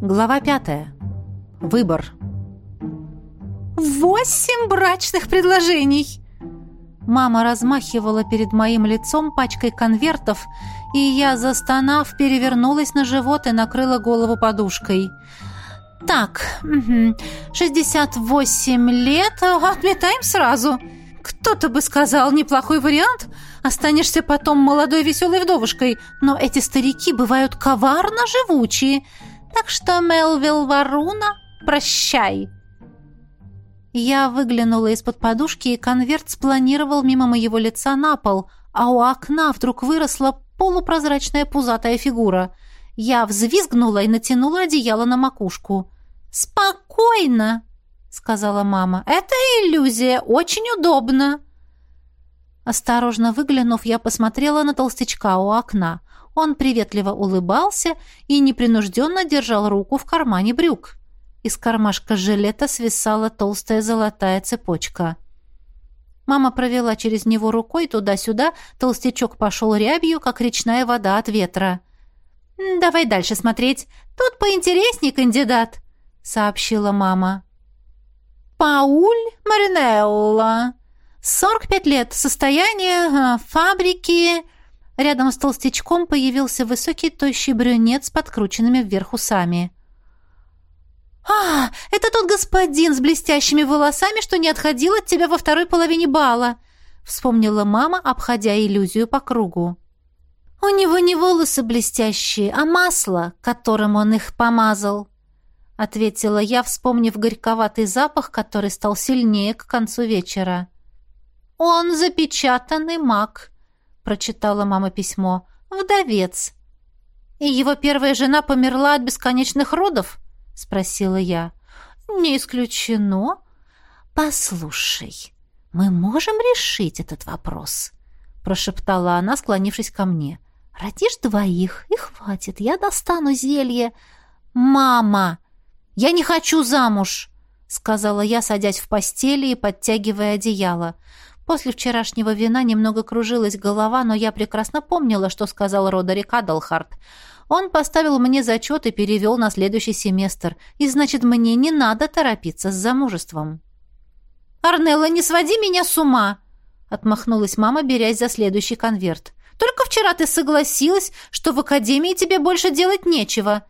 Глава пятая. Выбор. «Восемь брачных предложений!» Мама размахивала перед моим лицом пачкой конвертов, и я, застонав, перевернулась на живот и накрыла голову подушкой. «Так, угу, 68 лет, отметаем сразу. Кто-то бы сказал, неплохой вариант. Останешься потом молодой веселой вдовушкой, но эти старики бывают коварно живучие. Так что, Мелвилл Варуна, прощай!» Я выглянула из-под подушки, и конверт спланировал мимо моего лица на пол, а у окна вдруг выросла полупрозрачная пузатая фигура. Я взвизгнула и натянула одеяло на макушку. «Спокойно!» — сказала мама. «Это иллюзия, очень удобно!» Осторожно выглянув, я посмотрела на толстячка у окна. Он приветливо улыбался и непринужденно держал руку в кармане брюк. Из кармашка жилета свисала толстая золотая цепочка. Мама провела через него рукой туда-сюда, толстячок пошел рябью, как речная вода от ветра. «Давай дальше смотреть. Тут поинтереснее кандидат», — сообщила мама. «Пауль Маринелла. 45 лет. Состояние а, фабрики...» Рядом с толстячком появился высокий тощий брюнет с подкрученными вверх усами. «А, это тот господин с блестящими волосами, что не отходил от тебя во второй половине бала», вспомнила мама, обходя иллюзию по кругу. «У него не волосы блестящие, а масло, которым он их помазал», ответила я, вспомнив горьковатый запах, который стал сильнее к концу вечера. «Он запечатанный маг», прочитала мама письмо. «Вдовец». «И его первая жена померла от бесконечных родов?» — спросила я. «Не исключено. Послушай, мы можем решить этот вопрос», — прошептала она, склонившись ко мне. «Родишь двоих, и хватит, я достану зелье». «Мама, я не хочу замуж», — сказала я, садясь в постели и подтягивая одеяло. После вчерашнего вина немного кружилась голова, но я прекрасно помнила, что сказал Родерик Адалхарт. Он поставил мне зачет и перевел на следующий семестр, и значит, мне не надо торопиться с замужеством. «Арнелла, не своди меня с ума!» — отмахнулась мама, берясь за следующий конверт. «Только вчера ты согласилась, что в академии тебе больше делать нечего.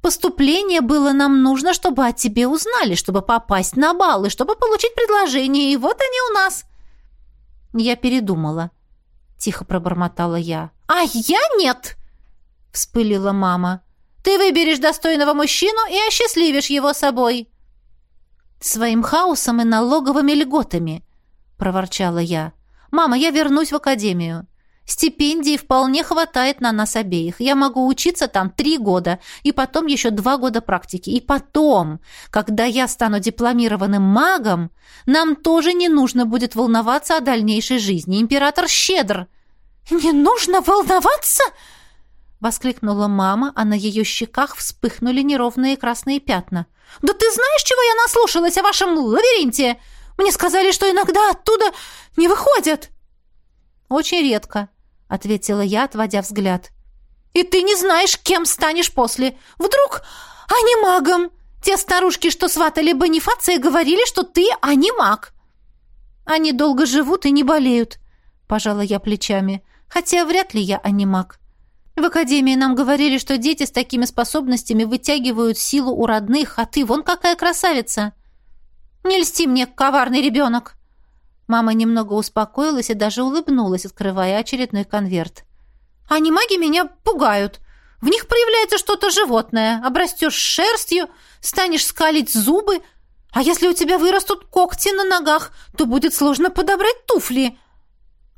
Поступление было нам нужно, чтобы о тебе узнали, чтобы попасть на бал и чтобы получить предложение, и вот они у нас». Я передумала. Тихо пробормотала я. «А я нет!» вспылила мама. «Ты выберешь достойного мужчину и осчастливишь его собой!» «Своим хаосом и налоговыми льготами!» — проворчала я. «Мама, я вернусь в академию. Стипендии вполне хватает на нас обеих. Я могу учиться там три года, и потом еще два года практики. И потом, когда я стану дипломированным магом, нам тоже не нужно будет волноваться о дальнейшей жизни. Император щедр». «Не нужно волноваться?» — воскликнула мама, а на ее щеках вспыхнули неровные красные пятна. «Да ты знаешь, чего я наслушалась о вашем лабиринте? Мне сказали, что иногда оттуда не выходят». «Очень редко», — ответила я, отводя взгляд. «И ты не знаешь, кем станешь после. Вдруг анимагом? Те старушки, что сватали Бонифация, говорили, что ты анимаг». «Они долго живут и не болеют», — пожала я плечами. «Хотя вряд ли я анимаг». В академии нам говорили, что дети с такими способностями вытягивают силу у родных, а ты вон какая красавица. Не льсти мне, коварный ребенок!» Мама немного успокоилась и даже улыбнулась, открывая очередной конверт. «Они маги меня пугают. В них проявляется что-то животное. Обрастешь шерстью, станешь скалить зубы, а если у тебя вырастут когти на ногах, то будет сложно подобрать туфли.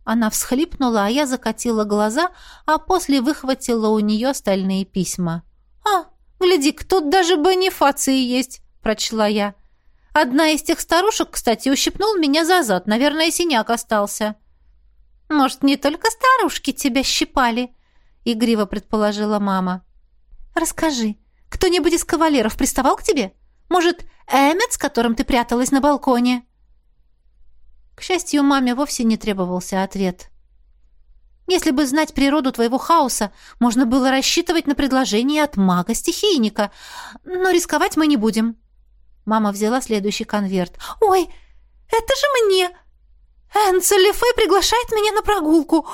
Она всхлипнула, а я закатила глаза, а после выхватила у нее остальные письма. «А, гляди, тут даже бонифации есть», — прочла я. «Одна из тех старушек, кстати, ущипнул меня за зад. Наверное, синяк остался». «Может, не только старушки тебя щипали?» — игриво предположила мама. «Расскажи, кто-нибудь из кавалеров приставал к тебе? Может, Эммет, с которым ты пряталась на балконе?» К счастью, маме вовсе не требовался ответ. Если бы знать природу твоего хаоса, можно было рассчитывать на предложение от мага-стихийника. Но рисковать мы не будем». Мама взяла следующий конверт. «Ой, это же мне! Энцо Лефе приглашает меня на прогулку!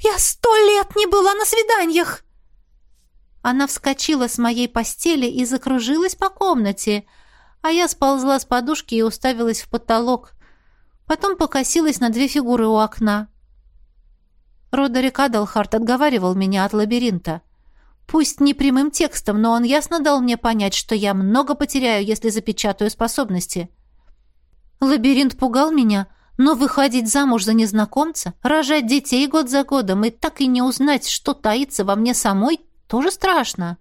Я сто лет не была на свиданиях!» Она вскочила с моей постели и закружилась по комнате, а я сползла с подушки и уставилась в потолок. Потом покосилась на две фигуры у окна. Родерик Адалхарт отговаривал меня от лабиринта. Пусть не прямым текстом, но он ясно дал мне понять, что я много потеряю, если запечатаю способности. Лабиринт пугал меня, но выходить замуж за незнакомца, рожать детей год за годом и так и не узнать, что таится во мне самой, тоже страшно.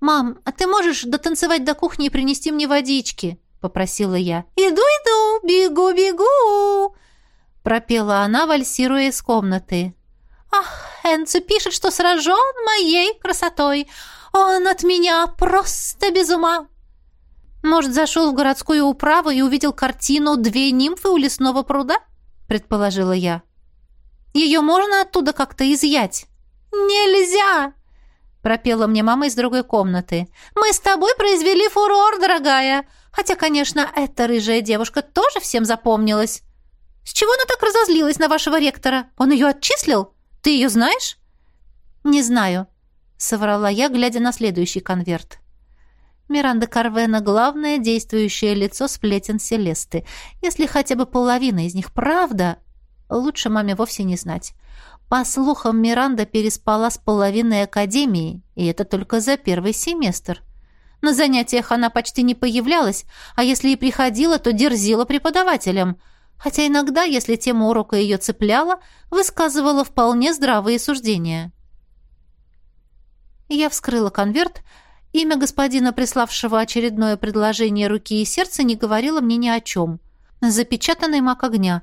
«Мам, а ты можешь дотанцевать до кухни и принести мне водички?» — попросила я. «Иду, иду, бегу, бегу!» пропела она, вальсируя из комнаты. «Ах, Энцо пишет, что сражен моей красотой. Он от меня просто без ума!» «Может, зашел в городскую управу и увидел картину «Две нимфы у лесного пруда»?» — предположила я. «Ее можно оттуда как-то изъять?» «Нельзя!» — пропела мне мама из другой комнаты. «Мы с тобой произвели фурор, дорогая. Хотя, конечно, эта рыжая девушка тоже всем запомнилась. С чего она так разозлилась на вашего ректора? Он ее отчислил? Ты ее знаешь?» «Не знаю», — соврала я, глядя на следующий конверт. Миранда Карвена — главное действующее лицо сплетен Селесты. Если хотя бы половина из них правда, лучше маме вовсе не знать. По слухам, Миранда переспала с половиной академии, и это только за первый семестр. На занятиях она почти не появлялась, а если и приходила, то дерзила преподавателям — хотя иногда, если тема урока ее цепляла, высказывала вполне здравые суждения. Я вскрыла конверт. Имя господина, приславшего очередное предложение руки и сердца, не говорило мне ни о чем. Запечатанный мак огня.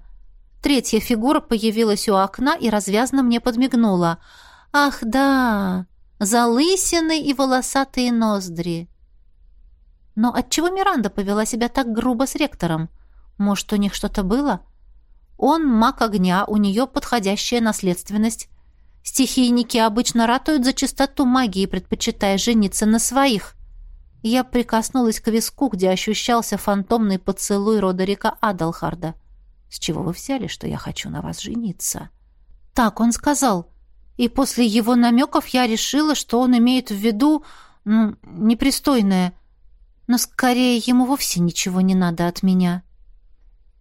Третья фигура появилась у окна и развязно мне подмигнула. «Ах, да! Залысины и волосатые ноздри!» Но отчего Миранда повела себя так грубо с ректором? — может, у них что-то было? Он маг огня, у нее подходящая наследственность. Стихийники обычно ратуют за чистоту магии, предпочитая жениться на своих. Я прикоснулась к виску, где ощущался фантомный поцелуй Родерика Адалхарда. «С чего вы взяли, что я хочу на вас жениться?» «Так он сказал. И после его намеков я решила, что он имеет в виду... Ну, непристойное. Но скорее ему вовсе ничего не надо от меня».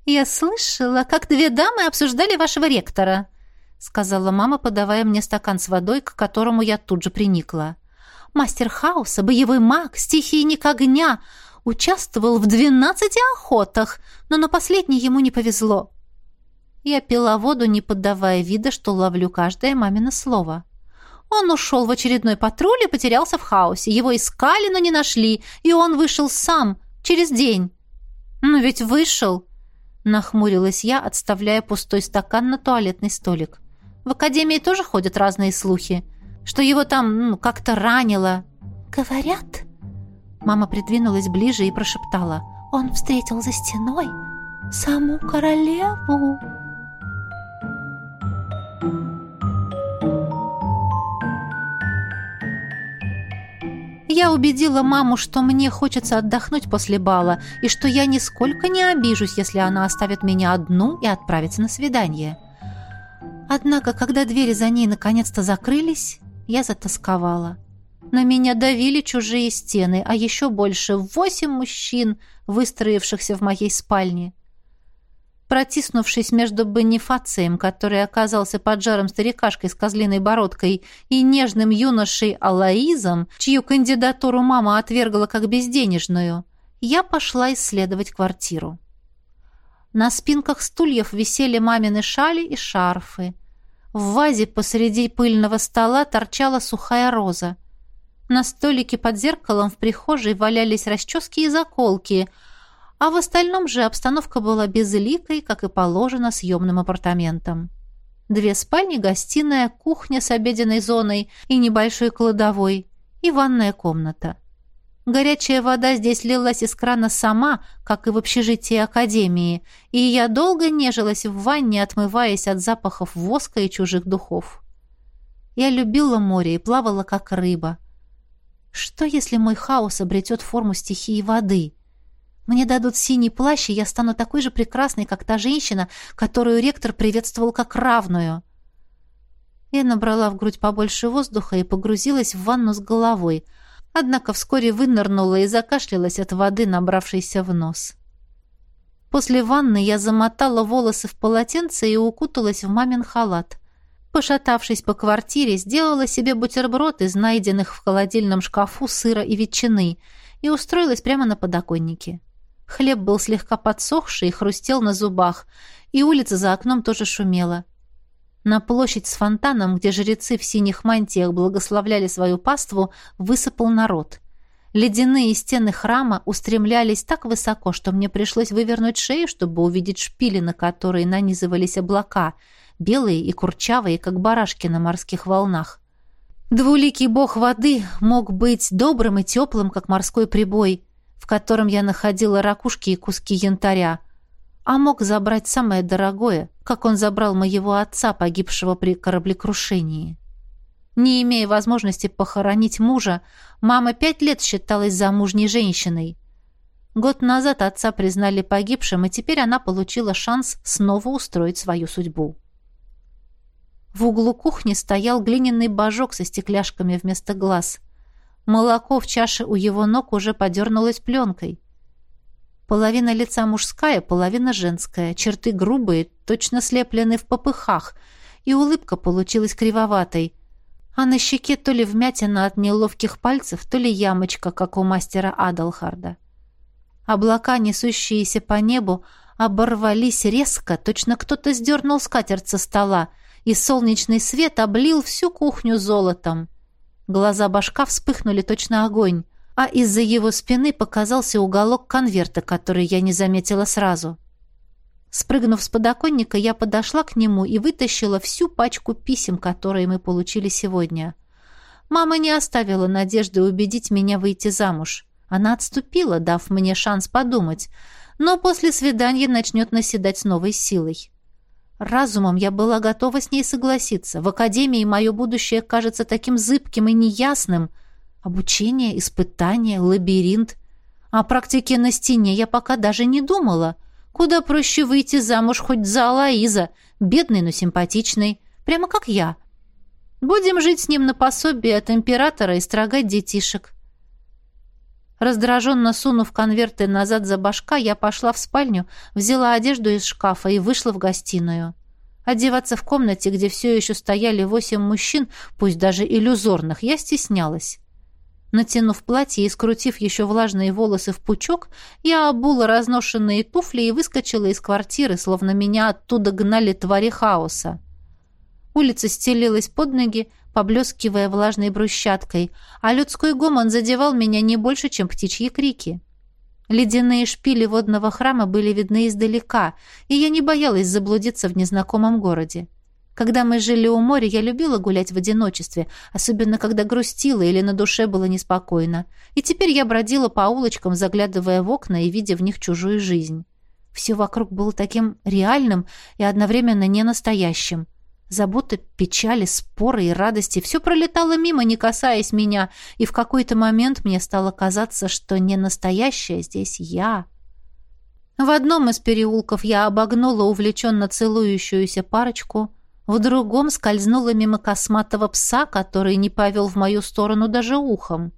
«Я слышала, как две дамы обсуждали вашего ректора», сказала мама, подавая мне стакан с водой, к которому я тут же приникла. «Мастер хаоса, боевой маг, стихийник огня, участвовал в двенадцати охотах, но на последней ему не повезло». Я пила воду, не поддавая вида, что ловлю каждое мамино слово. Он ушел в очередной патруль и потерялся в хаосе. Его искали, но не нашли, и он вышел сам, через день. «Но ведь вышел», Нахмурилась я, отставляя пустой стакан на туалетный столик. В академии тоже ходят разные слухи, что его там ну, как-то ранило. Говорят? Мама придвинулась ближе и прошептала. Он встретил за стеной саму королеву. Я убедила маму, что мне хочется отдохнуть после бала, и что я нисколько не обижусь, если она оставит меня одну и отправится на свидание. Однако, когда двери за ней наконец-то закрылись, я затасковала. На меня давили чужие стены, а еще больше восемь мужчин, выстроившихся в моей спальне. Протиснувшись между Бонифацием, который оказался поджаром старикашкой с козлиной бородкой, и нежным юношей Алаизом, чью кандидатуру мама отвергла как безденежную, я пошла исследовать квартиру. На спинках стульев висели мамины шали и шарфы. В вазе посреди пыльного стола торчала сухая роза. На столике под зеркалом в прихожей валялись расчески и заколки — а в остальном же обстановка была безликой, как и положено съемным апартаментам. Две спальни, гостиная, кухня с обеденной зоной и небольшой кладовой, и ванная комната. Горячая вода здесь лилась из крана сама, как и в общежитии академии, и я долго нежилась в ванне, отмываясь от запахов воска и чужих духов. Я любила море и плавала, как рыба. Что, если мой хаос обретет форму стихии воды? Мне дадут синий плащ, и я стану такой же прекрасной, как та женщина, которую ректор приветствовал как равную. Я набрала в грудь побольше воздуха и погрузилась в ванну с головой — однако вскоре вынырнула и закашлялась от воды, набравшейся в нос. После ванны я замотала волосы в полотенце и укуталась в мамин халат. Пошатавшись по квартире, сделала себе бутерброд из найденных в холодильном шкафу сыра и ветчины и устроилась прямо на подоконнике. Хлеб был слегка подсохший и хрустел на зубах, и улица за окном тоже шумела. На площадь с фонтаном, где жрецы в синих мантиях благословляли свою паству, высыпал народ. Ледяные стены храма устремлялись так высоко, что мне пришлось вывернуть шею, чтобы увидеть шпили, на которые нанизывались облака, белые и курчавые, как барашки на морских волнах. Двуликий бог воды мог быть добрым и теплым, как морской прибой, в котором я находила ракушки и куски янтаря — а мог забрать самое дорогое, как он забрал моего отца, погибшего при кораблекрушении. Не имея возможности похоронить мужа, мама пять лет считалась замужней женщиной. Год назад отца признали погибшим, и теперь она получила шанс снова устроить свою судьбу. В углу кухни стоял глиняный божок со стекляшками вместо глаз. Молоко в чаше у его ног уже подернулось пленкой. Половина лица мужская, половина женская, черты грубые, точно слеплены в попыхах, и улыбка получилась кривоватой. А на щеке то ли вмятина от неловких пальцев, то ли ямочка, как у мастера Адалхарда. Облака, несущиеся по небу, оборвались резко, точно кто-то сдернул скатерть со стола, и солнечный свет облил всю кухню золотом. Глаза башка вспыхнули точно огонь а из-за его спины показался уголок конверта, который я не заметила сразу. Спрыгнув с подоконника, я подошла к нему и вытащила всю пачку писем, которые мы получили сегодня. Мама не оставила надежды убедить меня выйти замуж. Она отступила, дав мне шанс подумать, но после свидания начнет наседать с новой силой. Разумом я была готова с ней согласиться. В академии мое будущее кажется таким зыбким и неясным — Обучение, испытание, лабиринт. О практике на стене я пока даже не думала. Куда проще выйти замуж хоть за Алаиза, бедный, но симпатичный, прямо как я. Будем жить с ним на пособие от императора и строгать детишек. Раздраженно сунув конверты назад за башка, я пошла в спальню, взяла одежду из шкафа и вышла в гостиную. Одеваться в комнате, где все еще стояли восемь мужчин, пусть даже иллюзорных, я стеснялась. Натянув платье и скрутив еще влажные волосы в пучок, я обула разношенные туфли и выскочила из квартиры, словно меня оттуда гнали твари хаоса. Улица стелилась под ноги, поблескивая влажной брусчаткой, а людской гомон задевал меня не больше, чем птичьи крики. Ледяные шпили водного храма были видны издалека, и я не боялась заблудиться в незнакомом городе. Когда мы жили у моря, я любила гулять в одиночестве, особенно когда грустила или на душе было неспокойно. И теперь я бродила по улочкам, заглядывая в окна и видя в них чужую жизнь. Все вокруг было таким реальным и одновременно ненастоящим. Заботы, печали, споры и радости — все пролетало мимо, не касаясь меня, и в какой-то момент мне стало казаться, что не настоящая здесь я. В одном из переулков я обогнула увлеченно целующуюся парочку — в другом скользнула мимо косматого пса, который не повел в мою сторону даже ухом.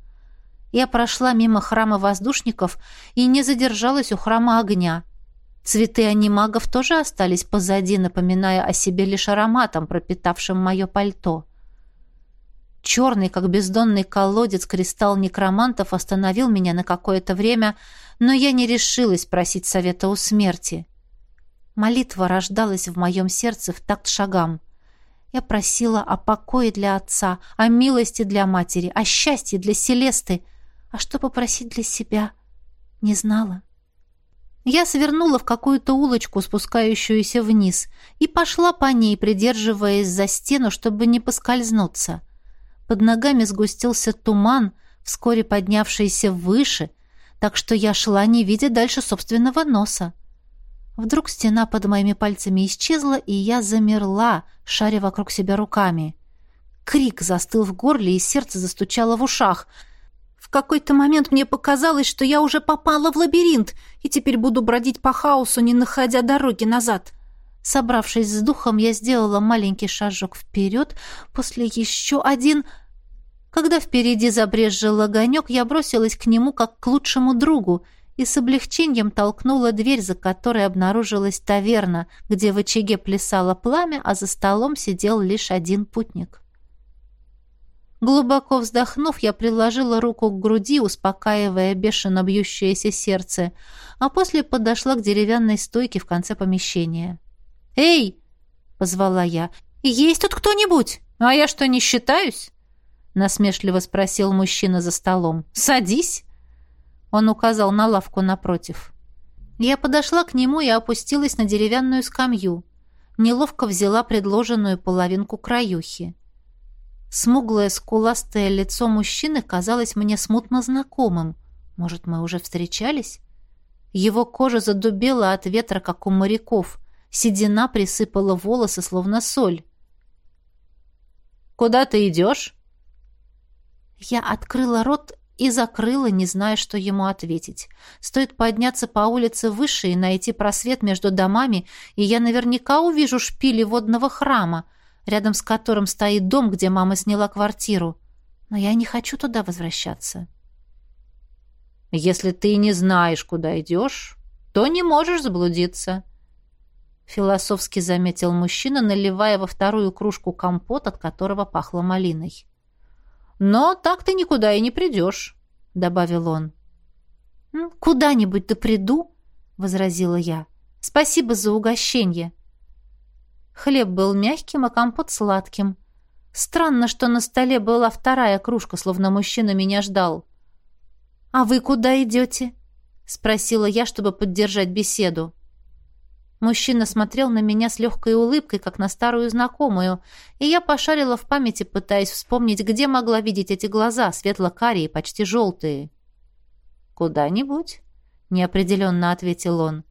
Я прошла мимо храма воздушников и не задержалась у храма огня. Цветы анимагов тоже остались позади, напоминая о себе лишь ароматом, пропитавшим мое пальто. Черный, как бездонный колодец, кристалл некромантов остановил меня на какое-то время, но я не решилась просить совета у смерти. Молитва рождалась в моем сердце в такт шагам. Я просила о покое для отца, о милости для матери, о счастье для Селесты. А что попросить для себя? Не знала. Я свернула в какую-то улочку, спускающуюся вниз, и пошла по ней, придерживаясь за стену, чтобы не поскользнуться. Под ногами сгустился туман, вскоре поднявшиеся выше, так что я шла, не видя дальше собственного носа. Вдруг стена под моими пальцами исчезла, и я замерла, шаря вокруг себя руками. Крик застыл в горле, и сердце застучало в ушах. Какой-то момент мне показалось, что я уже попала в лабиринт, и теперь буду бродить по хаосу, не находя дороги назад. Собравшись с духом, я сделала маленький шажок вперед, после еще один... Когда впереди забрезжил огонек, я бросилась к нему как к лучшему другу и с облегчением толкнула дверь, за которой обнаружилась таверна, где в очаге плясало пламя, а за столом сидел лишь один путник. Глубоко вздохнув, я приложила руку к груди, успокаивая бешено бьющееся сердце, а после подошла к деревянной стойке в конце помещения. «Эй!» — позвала я. «Есть тут кто-нибудь? А я что, не считаюсь?» насмешливо спросил мужчина за столом. «Садись!» Он указал на лавку напротив. Я подошла к нему и опустилась на деревянную скамью. Неловко взяла предложенную половинку краюхи. Смуглое, скуластое лицо мужчины казалось мне смутно знакомым. Может, мы уже встречались? Его кожа задубела от ветра, как у моряков. Седина присыпала волосы, словно соль. «Куда ты идешь?» Я открыла рот и закрыла, не зная, что ему ответить. Стоит подняться по улице выше и найти просвет между домами, и я наверняка увижу шпили водного храма, рядом с которым стоит дом, где мама сняла квартиру. Но я не хочу туда возвращаться. Если ты не знаешь, куда идешь, то не можешь заблудиться. Философски заметил мужчина, наливая во вторую кружку компот, от которого пахло малиной. Но так ты никуда и не придешь», — добавил он. «Куда-нибудь да приду», — возразила я. «Спасибо за угощение». Хлеб был мягким, а компот сладким. Странно, что на столе была вторая кружка, словно мужчина меня ждал. «А вы куда идете?» — спросила я, чтобы поддержать беседу. Мужчина смотрел на меня с легкой улыбкой, как на старую знакомую, и я пошарила в памяти, пытаясь вспомнить, где могла видеть эти глаза, светло-карие, почти желтые. «Куда-нибудь», — неопределенно ответил он.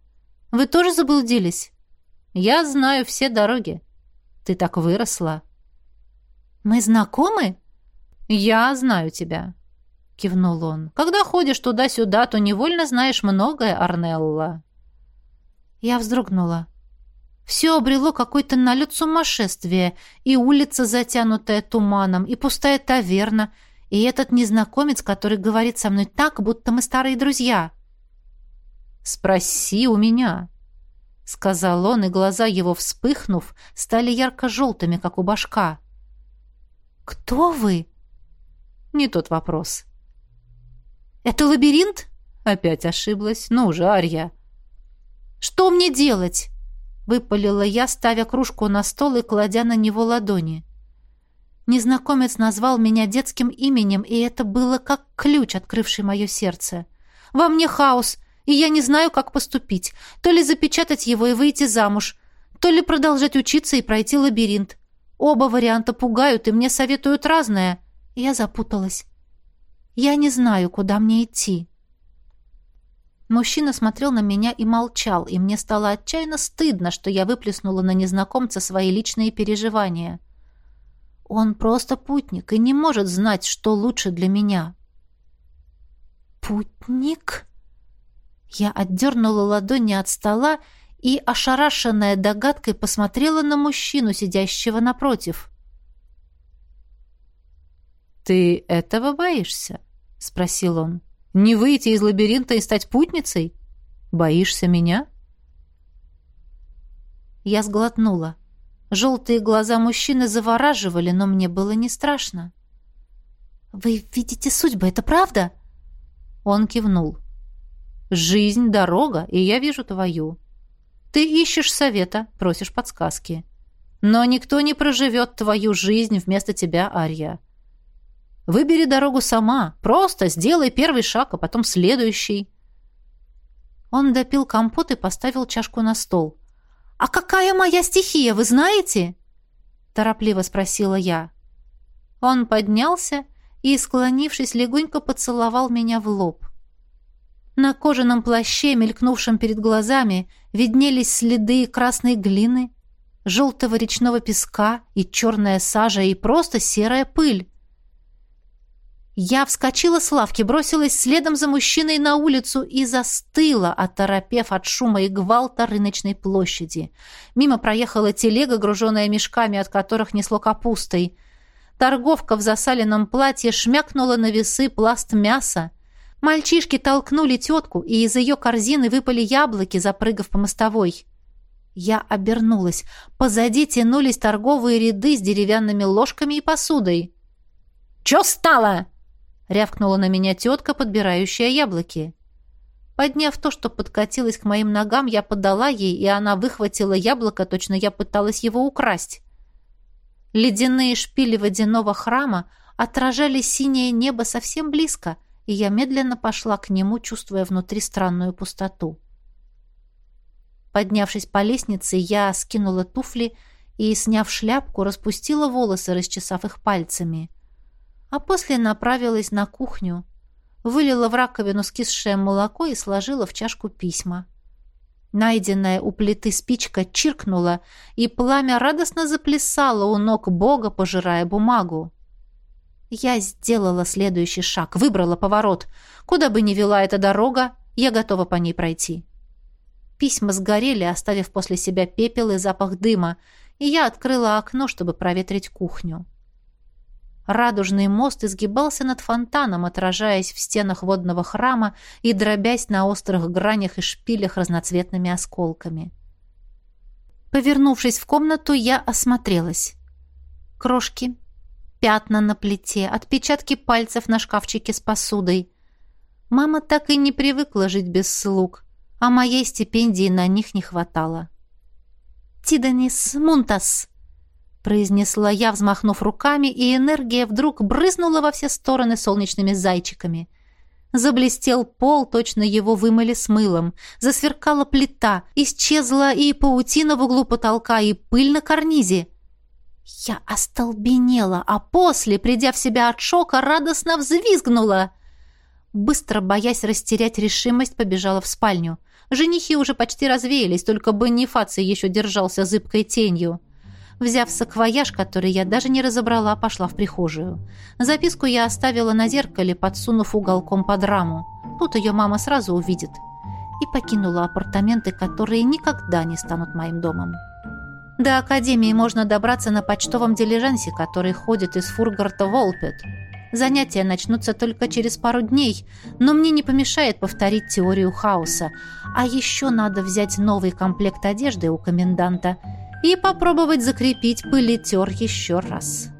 «Вы тоже заблудились?» «Я знаю все дороги. Ты так выросла». «Мы знакомы?» «Я знаю тебя», — кивнул он. «Когда ходишь туда-сюда, то невольно знаешь многое, Арнелла». Я вздрогнула. Все обрело какой-то налет сумасшествия, и улица, затянутая туманом, и пустая таверна, и этот незнакомец, который говорит со мной так, будто мы старые друзья. «Спроси у меня», — сказал он, и глаза его, вспыхнув, стали ярко-желтыми, как у башка. «Кто вы?» «Не тот вопрос». «Это лабиринт?» Опять ошиблась. «Ну же, Арья, что мне делать?» — выпалила я, ставя кружку на стол и кладя на него ладони. Незнакомец назвал меня детским именем, и это было как ключ, открывший мое сердце. «Во мне хаос, и я не знаю, как поступить. То ли запечатать его и выйти замуж, то ли продолжать учиться и пройти лабиринт. Оба варианта пугают, и мне советуют разное. Я запуталась. Я не знаю, куда мне идти». Мужчина смотрел на меня и молчал, и мне стало отчаянно стыдно, что я выплеснула на незнакомца свои личные переживания. Он просто путник и не может знать, что лучше для меня. «Путник?» Я отдернула ладони от стола и, ошарашенная догадкой, посмотрела на мужчину, сидящего напротив. «Ты этого боишься?» — спросил он. Не выйти из лабиринта и стать путницей? Боишься меня?» Я сглотнула. Желтые глаза мужчины завораживали, но мне было не страшно. «Вы видите судьбы, это правда?» Он кивнул. «Жизнь — дорога, и я вижу твою. Ты ищешь совета, просишь подсказки. Но никто не проживет твою жизнь вместо тебя, Арья. Выбери дорогу сама. Просто сделай первый шаг, а потом следующий. Он допил компот и поставил чашку на стол. «А какая моя стихия, вы знаете?» Торопливо спросила я. Он поднялся и, склонившись, легонько поцеловал меня в лоб. На кожаном плаще, мелькнувшем перед глазами, виднелись следы красной глины, желтого речного песка и черная сажа и просто серая пыль. Я вскочила с лавки, бросилась следом за мужчиной на улицу и застыла, оторопев от шума и гвалта рыночной площади. Мимо проехала телега, груженная мешками, от которых несло капустой. Торговка в засаленном платье шмякнула на весы пласт мяса. Мальчишки толкнули тетку, и из ее корзины выпали яблоки, запрыгав по мостовой. Я обернулась. Позади тянулись торговые ряды с деревянными ложками и посудой. «Чё стало?» — рявкнула на меня тетка, подбирающая яблоки. Подняв то, что подкатилось к моим ногам, я подала ей, и она выхватила яблоко, точно я пыталась его украсть. Ледяные шпили водяного храма отражали синее небо совсем близко, и я медленно пошла к нему, чувствуя внутри странную пустоту. Поднявшись по лестнице, я скинула туфли и, сняв шляпку, распустила волосы, расчесав их пальцами — а после направилась на кухню, вылила в раковину скисшее молоко и сложила в чашку письма. Найденная у плиты спичка чиркнула, и пламя радостно заплясало у ног Бога, пожирая бумагу. Я сделала следующий шаг, выбрала поворот. Куда бы ни вела эта дорога, я готова по ней пройти. Письма сгорели, оставив после себя пепел и запах дыма, и я открыла окно, чтобы проветрить кухню. Радужный мост изгибался над фонтаном, отражаясь в стенах водного храма и дробясь на острых гранях и шпилях разноцветными осколками. Повернувшись в комнату, я осмотрелась. Крошки, пятна на плите, отпечатки пальцев на шкафчике с посудой. Мама так и не привыкла жить без слуг, а моей стипендии на них не хватало. «Тиданис Мунтас!» произнесла я, взмахнув руками, и энергия вдруг брызнула во все стороны солнечными зайчиками. Заблестел пол, точно его вымыли с мылом. Засверкала плита, исчезла и паутина в углу потолка, и пыль на карнизе. Я остолбенела, а после, придя в себя от шока, радостно взвизгнула. Быстро, боясь растерять решимость, побежала в спальню. Женихи уже почти развеялись, только Бонифаций еще держался зыбкой тенью. Взяв саквояж, который я даже не разобрала, пошла в прихожую. Записку я оставила на зеркале, подсунув уголком под раму. Тут ее мама сразу увидит. И покинула апартаменты, которые никогда не станут моим домом. До академии можно добраться на почтовом дилижансе, который ходит из Фургарта в Олпет. Занятия начнутся только через пару дней, но мне не помешает повторить теорию хаоса. А еще надо взять новый комплект одежды у коменданта – и попробовать закрепить пылетер еще раз.